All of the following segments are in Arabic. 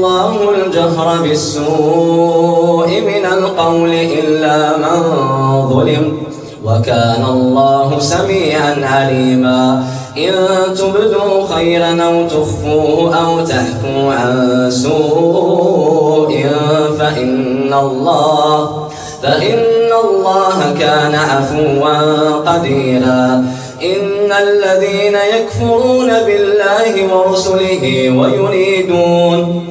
الله الجهر بالسوء من القول إلا من ظلم وكان الله سميعا عليما. إن تبدوا خيرا أو تخفوه أو تحفوا عن سوء فإن الله فإن الله كان عفوا قديرا. إن الذين يكفرون بالله ورسله ويريدون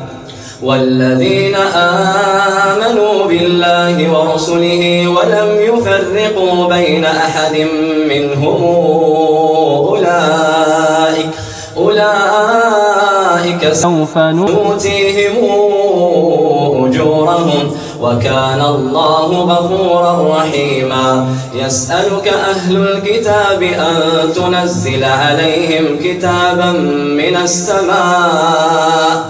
والذين آمنوا بالله ورسله ولم يفرقوا بين أحد منهم أولئك أولئك سوف نؤتيهم أجورهم. وكان الله غفورا رحيما. يسألك أهل الكتاب أن تنزل عليهم كتابا من السماء.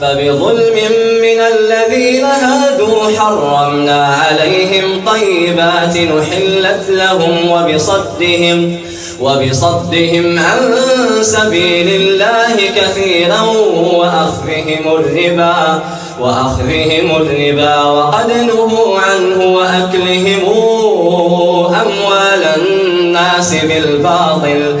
فبظلم من الذين هادوا حرمنا عليهم طيبات نحلت لهم وبصدهم وبصدهم عن سبيل الله كثيرا وأخذهم الربا وأخذهم الربا وقد نهوا عنه وأكلهم أموال الناس بالباطل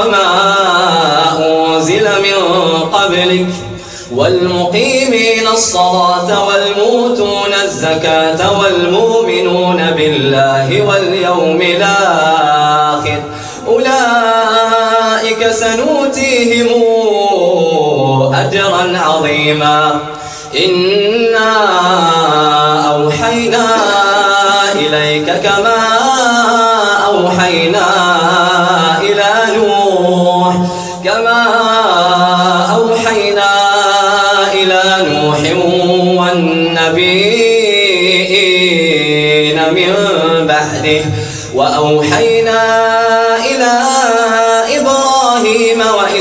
قبلك. والمقيمين الصلاة والموتون الزكاة والمؤمنون بالله واليوم الآخر. أولئك سنوتيهم أجرا عظيما. إنا أوحينا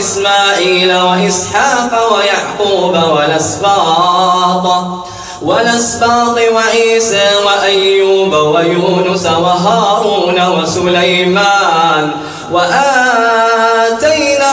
وإسماعيل وإسحاق ويعقوب والأسباط والأسباط وعيسى وأيوب ويونس وهارون وسليمان وآتينا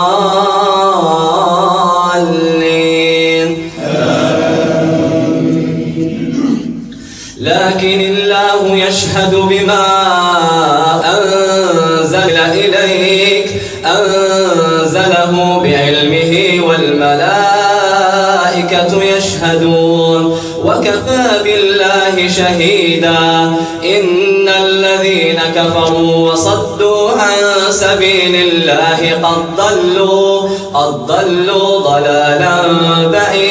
يشهد بما أنزل إليك أنزله بعلمه والملائكة يشهدون وكفى بالله شهيدا. إن الذين كفروا وصدوا عن سبيل الله قد ضلوا قد ضلوا ضلالا بعيدا.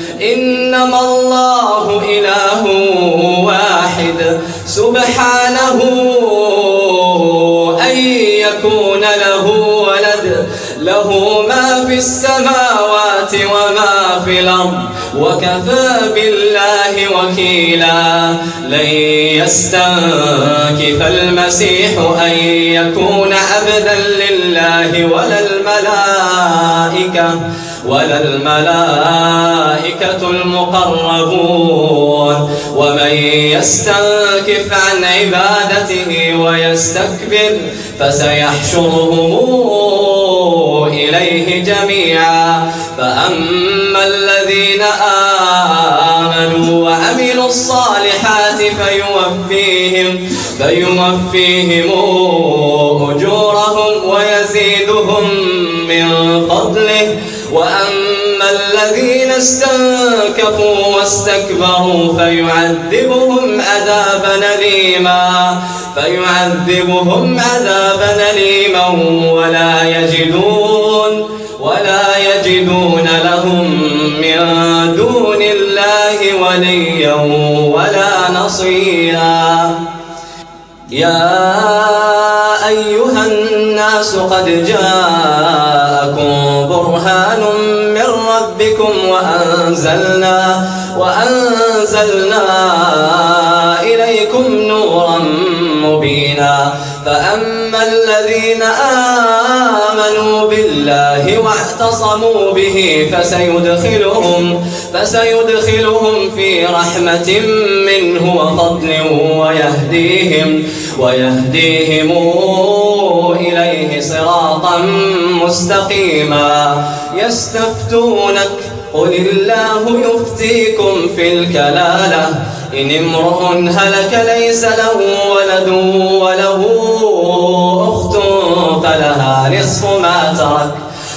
سبحانه أن يكون له ولد. له ما في السماوات وما في الأرض. وكفى بالله وكيلا. لن يستنكف المسيح أن يكون عبدا لله ولا الملائكة. ولا الملائكة المقربون. ومن يستنكف عن عبادته ويستكبر فسيحشرهم إليه جميعا. فأما الذين آمنوا وعملوا الصالحات فيوفيهم فيوفيهم أجورهم ويزيدهم من فضله. وأما الذين استنكفوا واستكبروا فيعذبهم عذابا أليما. فيعذبهم عذابا أليما ولا يجدون ولا يجدون لهم من دون الله وليا ولا نصيرا. يا أيها الناس قد جاءكم برهان ربكم وأنزلنا وأنزلنا إليكم نورا مبينا. فأما الذين آمنوا بالله واعتصموا به فسيدخلهم فسيدخلهم في رحمة منه وفضل ويهديهم. ويهديهم إليه صراطا مستقيما. يستفتونك قل الله يفتيكم في الكلالة. إن امرؤ هلك ليس له ولد وله أخت فلها نصف ما ترك.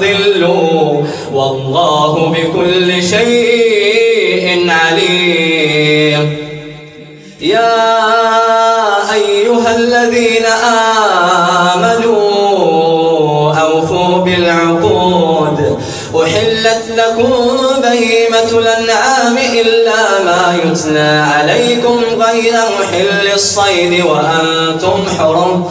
تضلوا والله بكل شيء عليم. يا أيها الذين آمنوا أوفوا بالعقود. أحلت لكم بهيمة الأنعام إلا ما يتلى عليكم غير محل الصيد وأنتم حرم.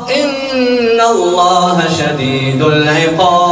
الله شديد العقاب